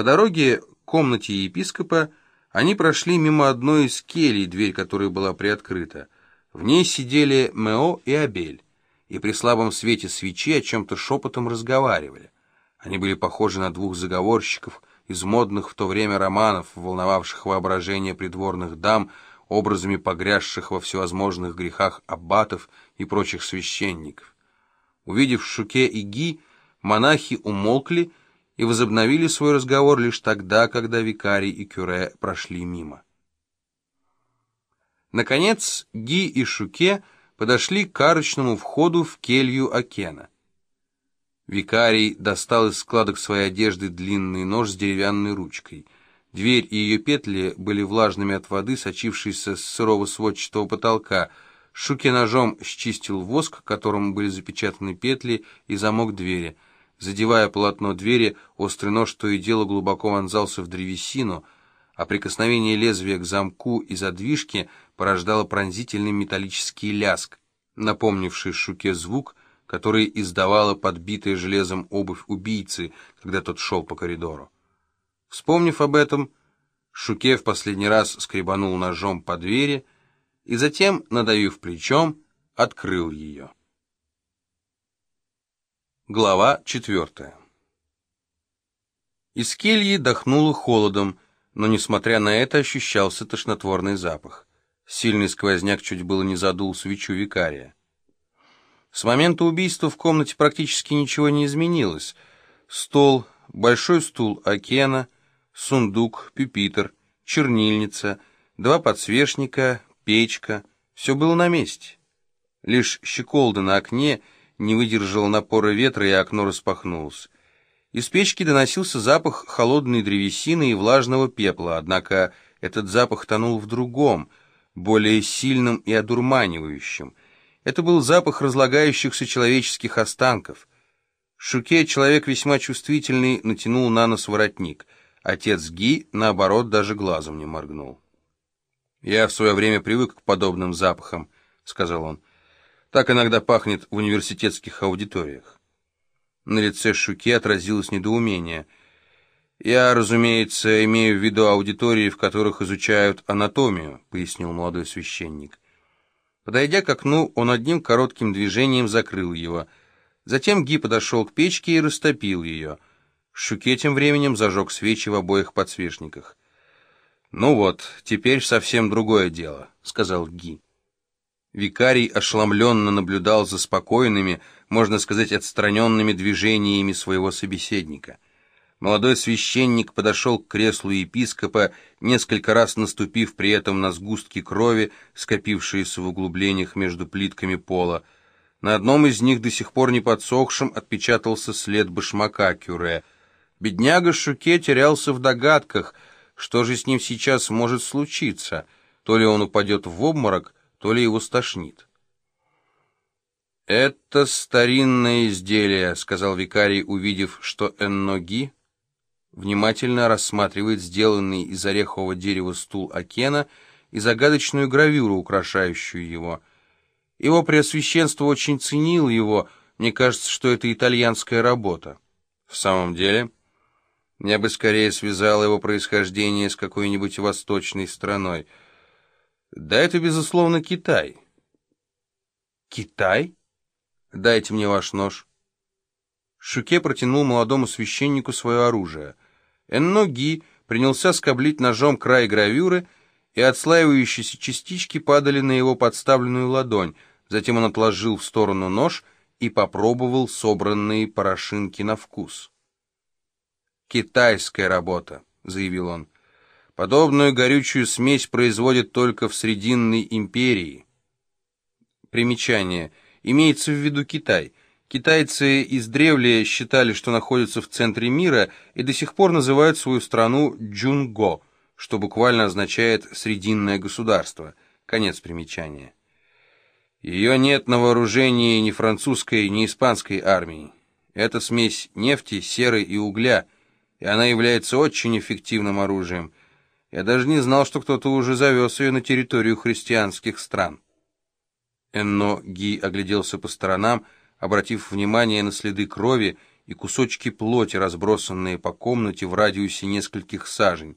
По дороге к комнате епископа они прошли мимо одной из келей, дверь которой была приоткрыта. В ней сидели Мео и Абель, и при слабом свете свечи о чем-то шепотом разговаривали. Они были похожи на двух заговорщиков из модных в то время романов, волновавших воображение придворных дам, образами погрязших во всевозможных грехах аббатов и прочих священников. Увидев Шуке и Ги, монахи умолкли и возобновили свой разговор лишь тогда, когда викарий и кюре прошли мимо. Наконец Ги и Шуке подошли к арочному входу в келью Акена. Викарий достал из складок своей одежды длинный нож с деревянной ручкой. Дверь и ее петли были влажными от воды, сочившейся с сырого сводчатого потолка. Шуке ножом счистил воск, которым были запечатаны петли и замок двери — Задевая полотно двери, острый нож то и дело глубоко вонзался в древесину, а прикосновение лезвия к замку и задвижке порождало пронзительный металлический ляск, напомнивший Шуке звук, который издавала подбитая железом обувь убийцы, когда тот шел по коридору. Вспомнив об этом, Шуке в последний раз скребанул ножом по двери и затем, надавив плечом, открыл ее. Глава четвертая. Из кельи дохнуло холодом, но, несмотря на это, ощущался тошнотворный запах. Сильный сквозняк чуть было не задул свечу викария. С момента убийства в комнате практически ничего не изменилось. Стол, большой стул Акена, сундук, пюпитр, чернильница, два подсвечника, печка — все было на месте. Лишь щеколда на окне — не выдержал напора ветра, и окно распахнулось. Из печки доносился запах холодной древесины и влажного пепла, однако этот запах тонул в другом, более сильном и одурманивающем. Это был запах разлагающихся человеческих останков. Шуке, человек весьма чувствительный, натянул на нос воротник. Отец Ги, наоборот, даже глазом не моргнул. «Я в свое время привык к подобным запахам», — сказал он. Так иногда пахнет в университетских аудиториях. На лице Шуки отразилось недоумение. «Я, разумеется, имею в виду аудитории, в которых изучают анатомию», — пояснил молодой священник. Подойдя к окну, он одним коротким движением закрыл его. Затем Ги подошел к печке и растопил ее. Шуке тем временем зажег свечи в обоих подсвечниках. «Ну вот, теперь совсем другое дело», — сказал Ги. Викарий ошеломленно наблюдал за спокойными, можно сказать, отстраненными движениями своего собеседника. Молодой священник подошел к креслу епископа, несколько раз наступив при этом на сгустки крови, скопившиеся в углублениях между плитками пола. На одном из них, до сих пор не подсохшим, отпечатался след башмака Кюре. Бедняга Шуке терялся в догадках, что же с ним сейчас может случиться. То ли он упадет в обморок, то ли его стошнит. «Это старинное изделие», — сказал викарий, увидев, что Энноги внимательно рассматривает сделанный из орехового дерева стул Акена и загадочную гравюру, украшающую его. Его преосвященство очень ценил его, мне кажется, что это итальянская работа. В самом деле, я бы скорее связал его происхождение с какой-нибудь восточной страной — да это, безусловно, Китай. Китай? Дайте мне ваш нож. Шуке протянул молодому священнику свое оружие. Энноги принялся скоблить ножом край гравюры, и отслаивающиеся частички падали на его подставленную ладонь. Затем он отложил в сторону нож и попробовал собранные порошинки на вкус. «Китайская работа», — заявил он. Подобную горючую смесь производят только в Срединной империи. Примечание. Имеется в виду Китай. Китайцы издревле считали, что находятся в центре мира, и до сих пор называют свою страну Джунго, что буквально означает «срединное государство». Конец примечания. Ее нет на вооружении ни французской, ни испанской армии. Это смесь нефти, серы и угля, и она является очень эффективным оружием – я даже не знал, что кто-то уже завез ее на территорию христианских стран. Энно Ги огляделся по сторонам, обратив внимание на следы крови, и кусочки плоти, разбросанные по комнате в радиусе нескольких сажень.